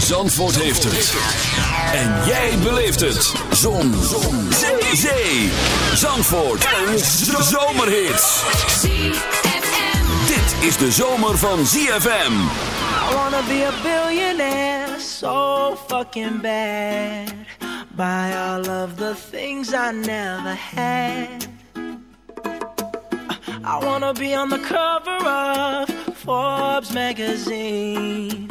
Zandvoort heeft het. En jij beleeft het. Zon. Zon. Zee. Zee. Zandvoort. Een zomerhit. Dit is de zomer van ZFM. I wanna be a billionaire so fucking bad. Buy all of the things I never had. I wanna be on the cover of Forbes magazine,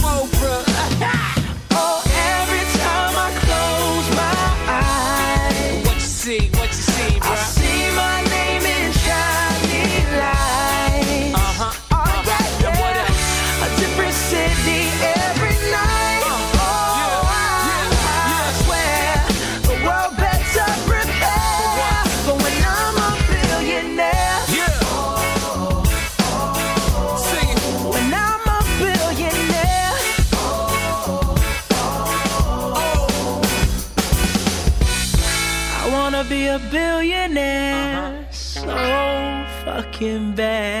fucking bad.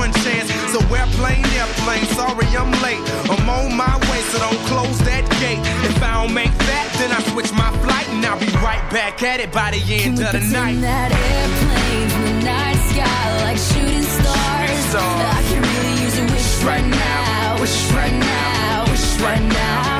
One chance? So airplane, airplane, sorry I'm late. I'm on my way, so don't close that gate. If I don't make that, then I switch my flight and I'll be right back at it by the Can end we of the night. that airplanes in the night sky like shooting stars? stars. I can really use a wish right now, wish right now, wish right now. Can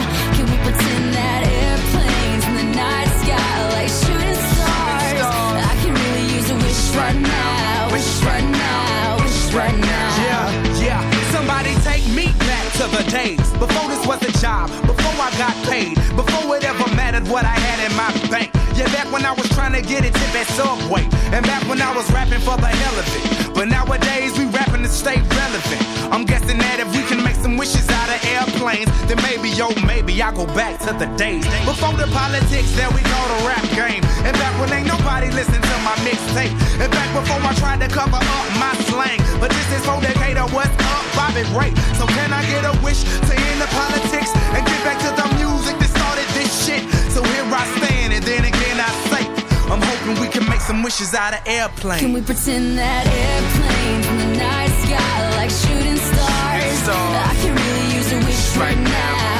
the days before this was a job, before I got paid, before it ever mattered what I had in my bank. Yeah, back when I was trying to get a tip at Subway, and back when I was rapping for the hell of it. But nowadays we rapping to stay relevant. I'm guessing that if we can make some wishes out of airplanes, then maybe, yo, maybe I'll go back to the days before the politics that we call the rap game, and back when ain't nobody listen to my mixtape, and back before I tried to cover up my slang. But this is for Decatur, what's up, Bobby Ray? So can I get a wish to end the politics and get back to the music that started this shit? So here I stand, and then again I say, I'm hoping we can make some wishes out of airplanes. Can we pretend that airplanes in the night sky like shooting stars? I can really use a wish right now,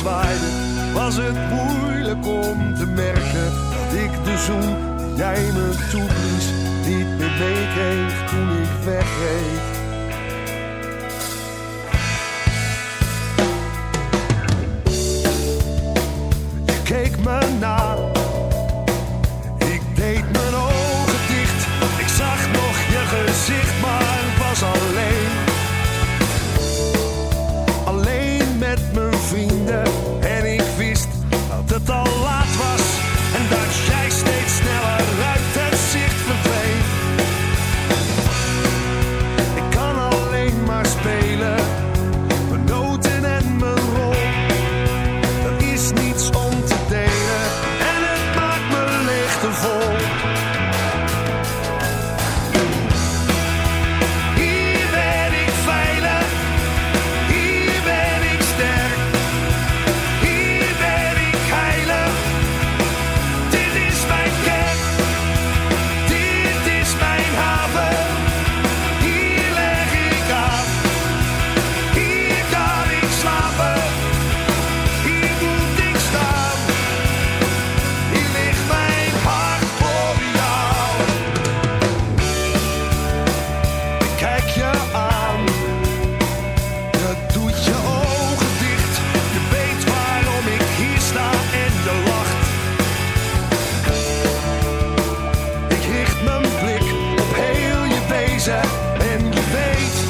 Zwaaide. Was het moeilijk om te merken dat ik de zoen jij me toeblies niet meer meekreeg toen ik wegreed. and fate.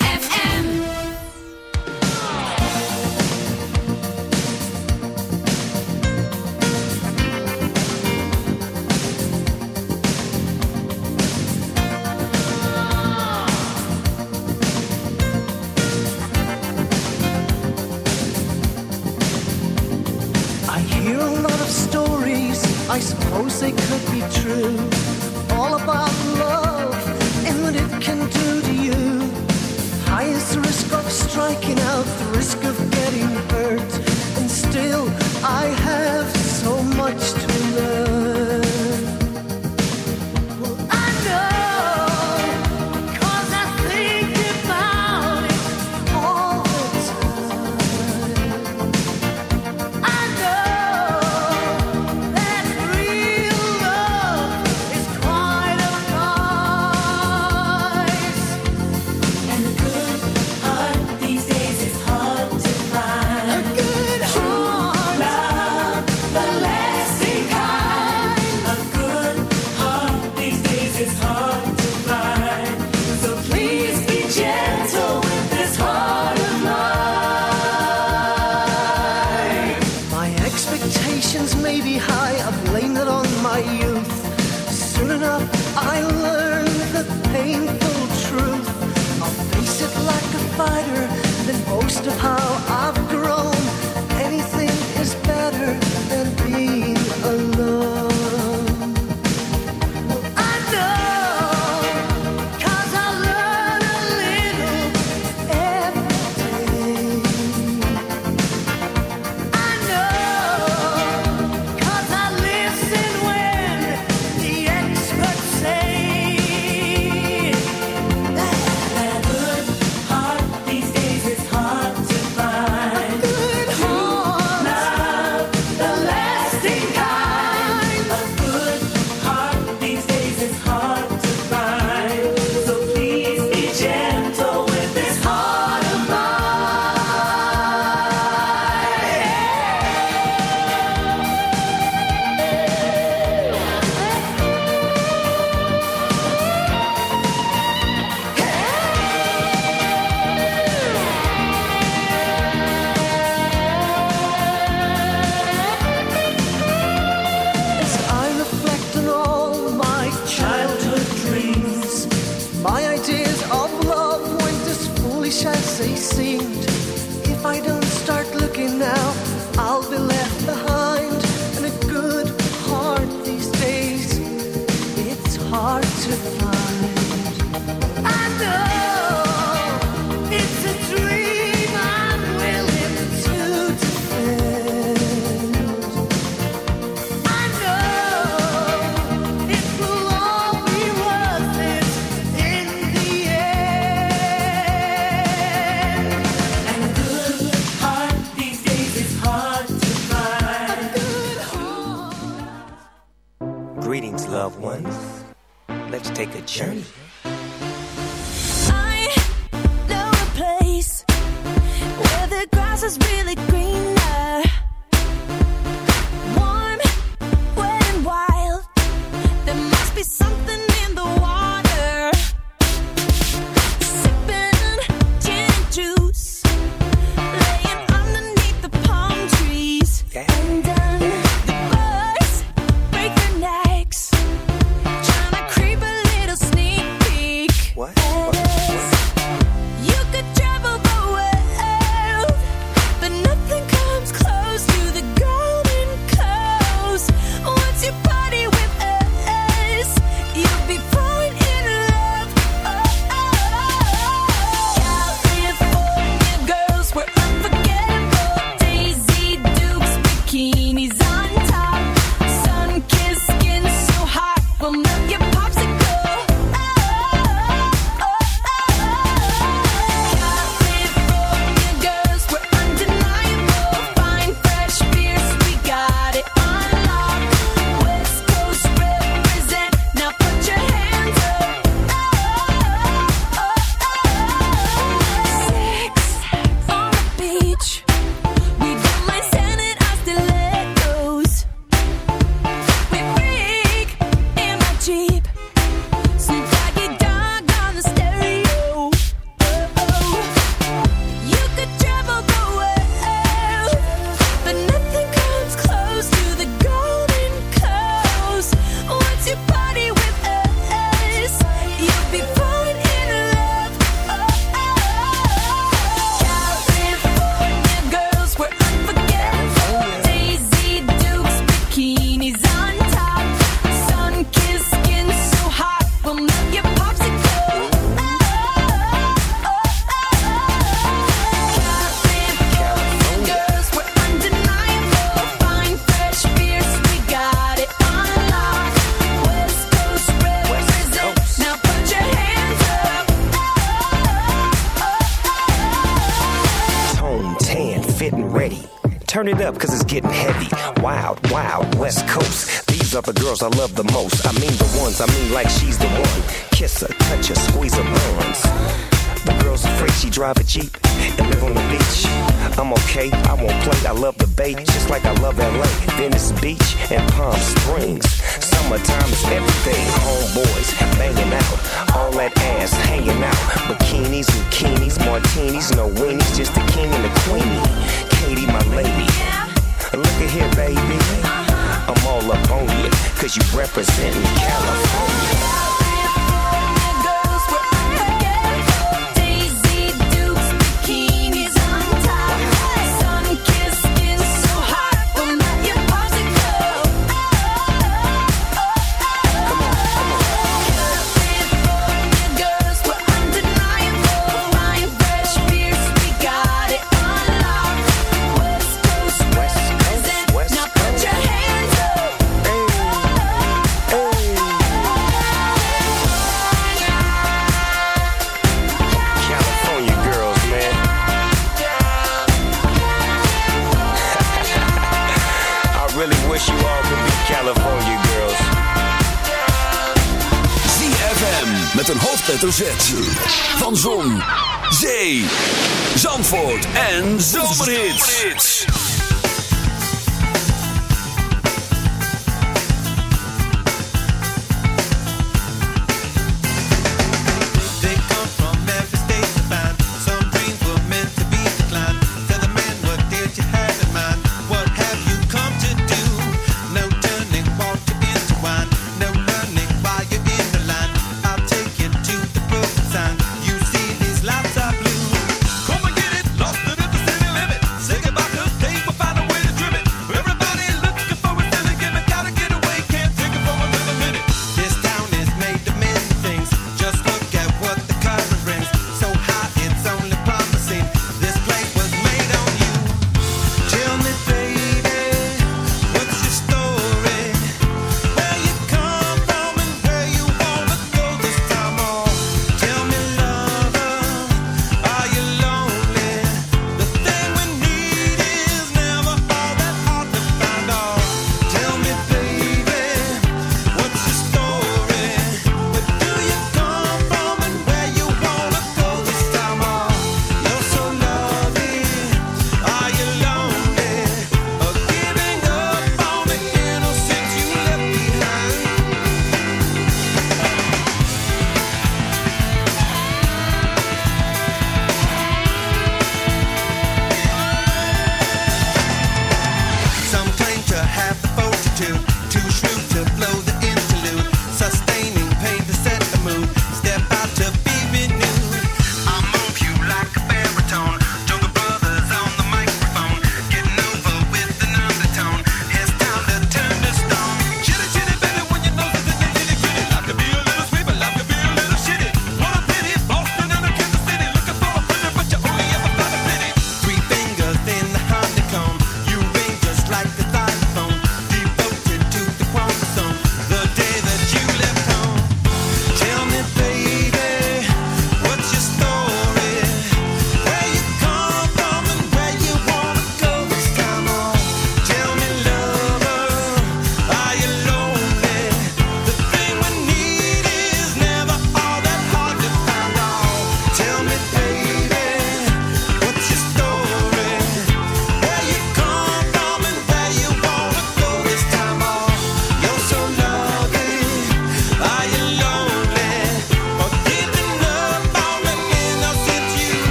of how I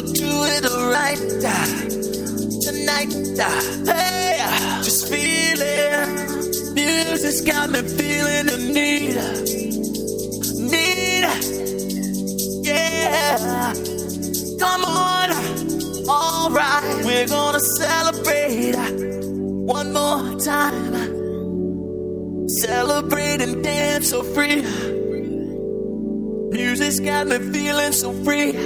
gonna do it all right uh, tonight. Uh, hey, uh, just feel it. Music's got me feeling the need. Need. Yeah. Come on. All right. We're gonna celebrate one more time. Celebrate and dance so free. Music's got me feeling so free.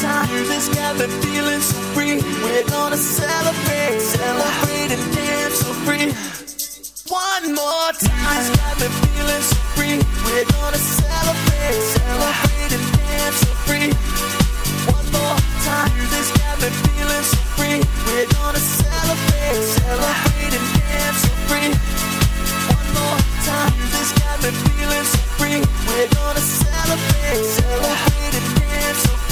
Time. Got me feeling so free. We're gonna celebrate. Celebrate and dance so free. One more time. Music's got me feeling so free. We're gonna celebrate. Celebrate and dance so free. One more time. Music's got me feeling so free. We're gonna celebrate. Celebrate and dance so free. One more time. Music's got feeling so free. We're gonna celebrate. Celebrate and dance so free.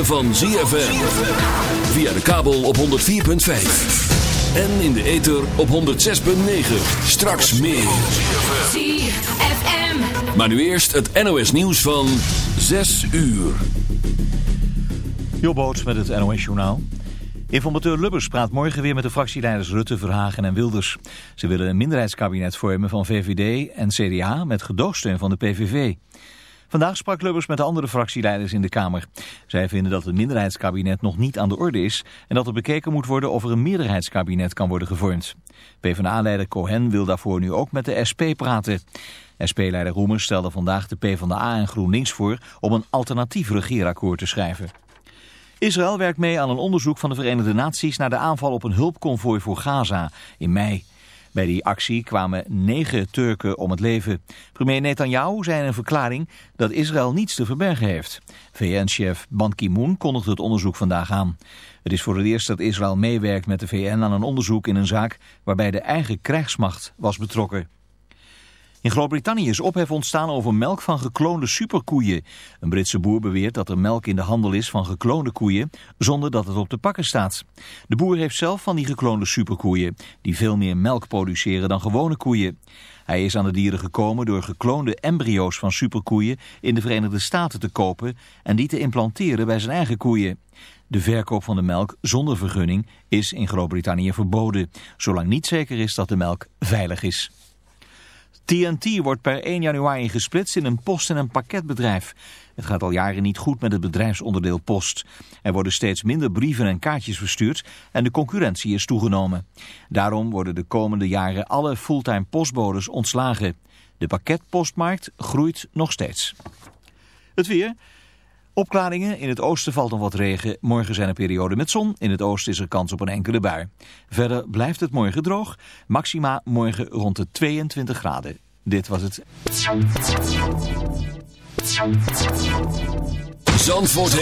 van ZFM. Via de kabel op 104.5. En in de ether op 106.9. Straks meer. ZFM. Maar nu eerst het NOS nieuws van 6 uur. Jobboots met het NOS journaal. Informateur Lubbers praat morgen weer met de fractieleiders Rutte, Verhagen en Wilders. Ze willen een minderheidskabinet vormen van VVD en CDA met gedoogsteun van de PVV. Vandaag sprak Lubbers met de andere fractieleiders in de Kamer. Zij vinden dat het minderheidskabinet nog niet aan de orde is... en dat er bekeken moet worden of er een meerderheidskabinet kan worden gevormd. PvdA-leider Cohen wil daarvoor nu ook met de SP praten. SP-leider Roemers stelde vandaag de PvdA en GroenLinks voor... om een alternatief regeerakkoord te schrijven. Israël werkt mee aan een onderzoek van de Verenigde Naties... naar de aanval op een hulpconvooi voor Gaza in mei. Bij die actie kwamen negen Turken om het leven. Premier Netanyahu zei in een verklaring dat Israël niets te verbergen heeft. VN-chef Ban Ki-moon kondigde het onderzoek vandaag aan. Het is voor het eerst dat Israël meewerkt met de VN aan een onderzoek in een zaak waarbij de eigen krijgsmacht was betrokken. In Groot-Brittannië is ophef ontstaan over melk van gekloonde superkoeien. Een Britse boer beweert dat er melk in de handel is van gekloonde koeien zonder dat het op de pakken staat. De boer heeft zelf van die gekloonde superkoeien, die veel meer melk produceren dan gewone koeien. Hij is aan de dieren gekomen door gekloonde embryo's van superkoeien in de Verenigde Staten te kopen en die te implanteren bij zijn eigen koeien. De verkoop van de melk zonder vergunning is in Groot-Brittannië verboden, zolang niet zeker is dat de melk veilig is. TNT wordt per 1 januari gesplitst in een post- en een pakketbedrijf. Het gaat al jaren niet goed met het bedrijfsonderdeel post. Er worden steeds minder brieven en kaartjes verstuurd en de concurrentie is toegenomen. Daarom worden de komende jaren alle fulltime postbodes ontslagen. De pakketpostmarkt groeit nog steeds. Het weer... Opklaringen, in het oosten valt nog wat regen. Morgen zijn er perioden met zon. In het oosten is er kans op een enkele bui. Verder blijft het morgen droog. Maxima morgen rond de 22 graden. Dit was het. Zandvoort.